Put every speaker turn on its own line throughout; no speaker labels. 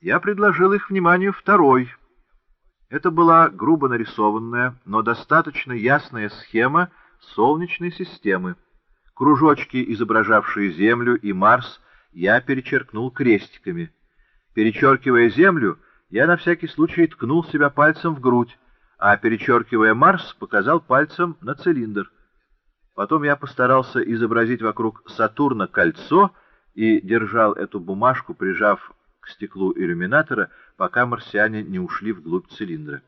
я предложил их вниманию второй. Это была грубо нарисованная, но достаточно ясная схема Солнечной системы. Кружочки, изображавшие Землю и Марс, я перечеркнул крестиками. Перечеркивая Землю, я на всякий случай ткнул себя пальцем в грудь, а, перечеркивая Марс, показал пальцем на цилиндр. Потом я постарался изобразить вокруг Сатурна кольцо и держал эту бумажку, прижав стеклу иллюминатора, пока марсиане не ушли вглубь цилиндра.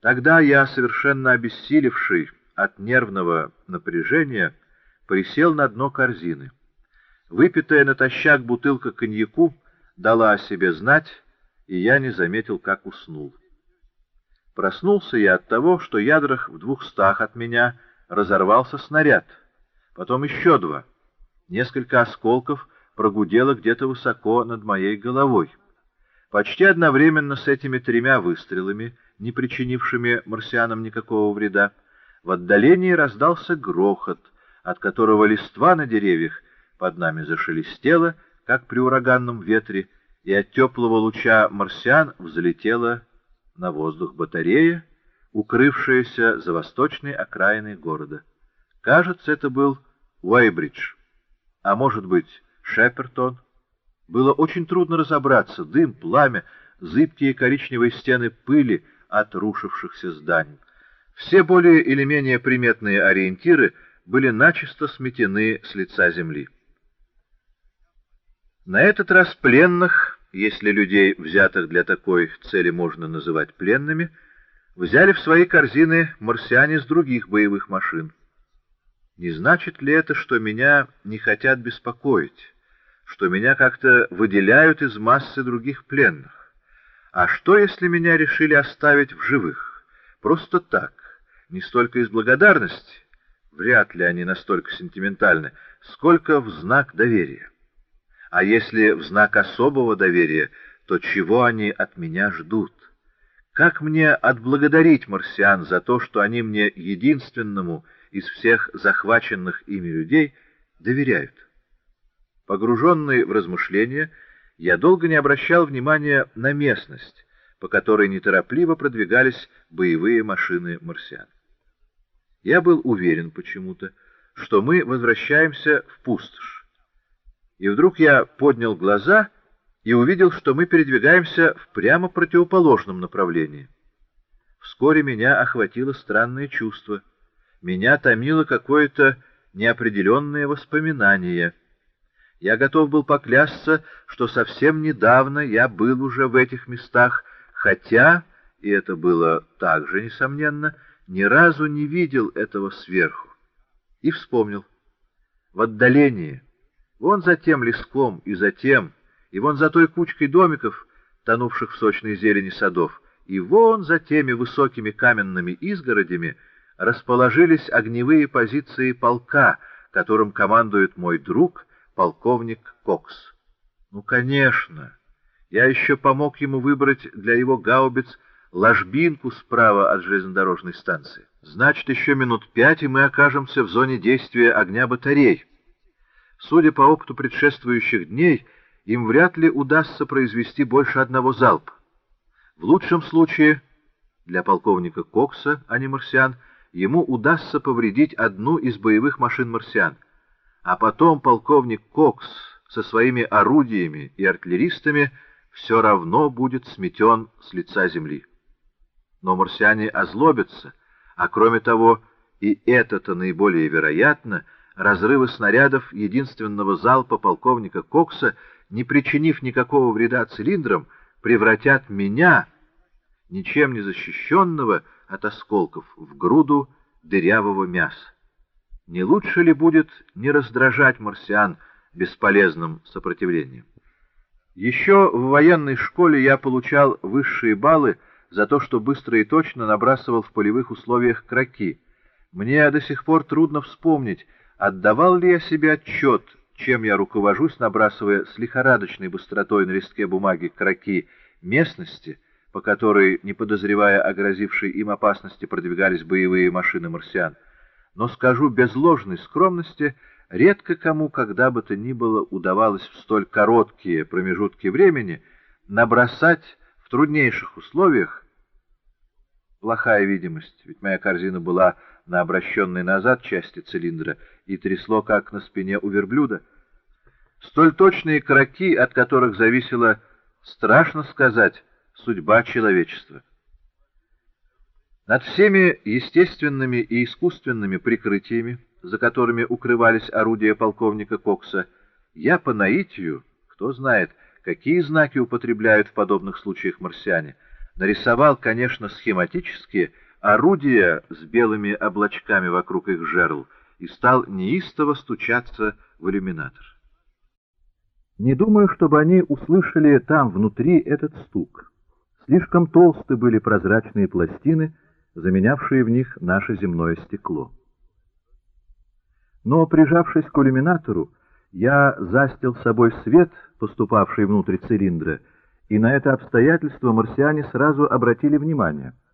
Тогда я, совершенно обессилевший от нервного напряжения, присел на дно корзины. Выпитая натощак бутылка коньяку дала о себе знать, и я не заметил, как уснул. Проснулся я от того, что ядрах в двухстах от меня разорвался снаряд, потом еще два. Несколько осколков прогудело где-то высоко над моей головой. Почти одновременно с этими тремя выстрелами, не причинившими марсианам никакого вреда, в отдалении раздался грохот, от которого листва на деревьях под нами зашелестела, как при ураганном ветре, и от теплого луча марсиан взлетела на воздух батарея, укрывшаяся за восточной окраиной города. Кажется, это был Уэйбридж, а может быть, Шепертон. Было очень трудно разобраться. Дым, пламя, зыбкие коричневые стены пыли от рушившихся зданий. Все более или менее приметные ориентиры были начисто сметены с лица земли. На этот раз пленных, если людей, взятых для такой цели можно называть пленными, взяли в свои корзины марсиане с других боевых машин. Не значит ли это, что меня не хотят беспокоить? Что меня как-то выделяют из массы других пленных. А что, если меня решили оставить в живых? Просто так, не столько из благодарности, вряд ли они настолько сентиментальны, сколько в знак доверия. А если в знак особого доверия, то чего они от меня ждут? Как мне отблагодарить марсиан за то, что они мне единственному из всех захваченных ими людей доверяют? Погруженный в размышления, я долго не обращал внимания на местность, по которой неторопливо продвигались боевые машины марсиан. Я был уверен почему-то, что мы возвращаемся в пустошь. И вдруг я поднял глаза и увидел, что мы передвигаемся в прямо противоположном направлении. Вскоре меня охватило странное чувство. Меня томило какое-то неопределенное воспоминание — я готов был поклясться, что совсем недавно я был уже в этих местах, хотя, и это было также несомненно, ни разу не видел этого сверху. И вспомнил. В отдалении, вон за тем леском и за тем, и вон за той кучкой домиков, тонувших в сочной зелени садов, и вон за теми высокими каменными изгородями расположились огневые позиции полка, которым командует мой друг — полковник Кокс. Ну, конечно. Я еще помог ему выбрать для его гаубиц ложбинку справа от железнодорожной станции. Значит, еще минут пять, и мы окажемся в зоне действия огня батарей. Судя по опыту предшествующих дней, им вряд ли удастся произвести больше одного залпа. В лучшем случае, для полковника Кокса, а не марсиан, ему удастся повредить одну из боевых машин марсиан — а потом полковник Кокс со своими орудиями и артиллеристами все равно будет сметен с лица земли. Но марсиане озлобятся, а кроме того, и это-то наиболее вероятно, разрывы снарядов единственного залпа полковника Кокса, не причинив никакого вреда цилиндрам, превратят меня, ничем не защищенного от осколков, в груду дырявого мяса. Не лучше ли будет не раздражать марсиан бесполезным сопротивлением? Еще в военной школе я получал высшие баллы за то, что быстро и точно набрасывал в полевых условиях кроки. Мне до сих пор трудно вспомнить, отдавал ли я себе отчет, чем я руковожусь, набрасывая с лихорадочной быстротой на листке бумаги кроки местности, по которой, не подозревая о грозившей им опасности, продвигались боевые машины марсиан но скажу без ложной скромности, редко кому, когда бы то ни было, удавалось в столь короткие промежутки времени набросать в труднейших условиях плохая видимость, ведь моя корзина была на обращенной назад части цилиндра и трясло, как на спине у верблюда. Столь точные кроки, от которых зависела, страшно сказать, судьба человечества. Над всеми естественными и искусственными прикрытиями, за которыми укрывались орудия полковника Кокса, я по наитию, кто знает, какие знаки употребляют в подобных случаях марсиане, нарисовал, конечно, схематически орудия с белыми облачками вокруг их жерл и стал неистово стучаться в иллюминатор. Не думаю, чтобы они услышали там внутри этот стук. Слишком толсты были прозрачные пластины, заменявшие в них наше земное стекло. Но, прижавшись к иллюминатору, я застил собой свет, поступавший внутрь цилиндра, и на это обстоятельство марсиане сразу обратили внимание —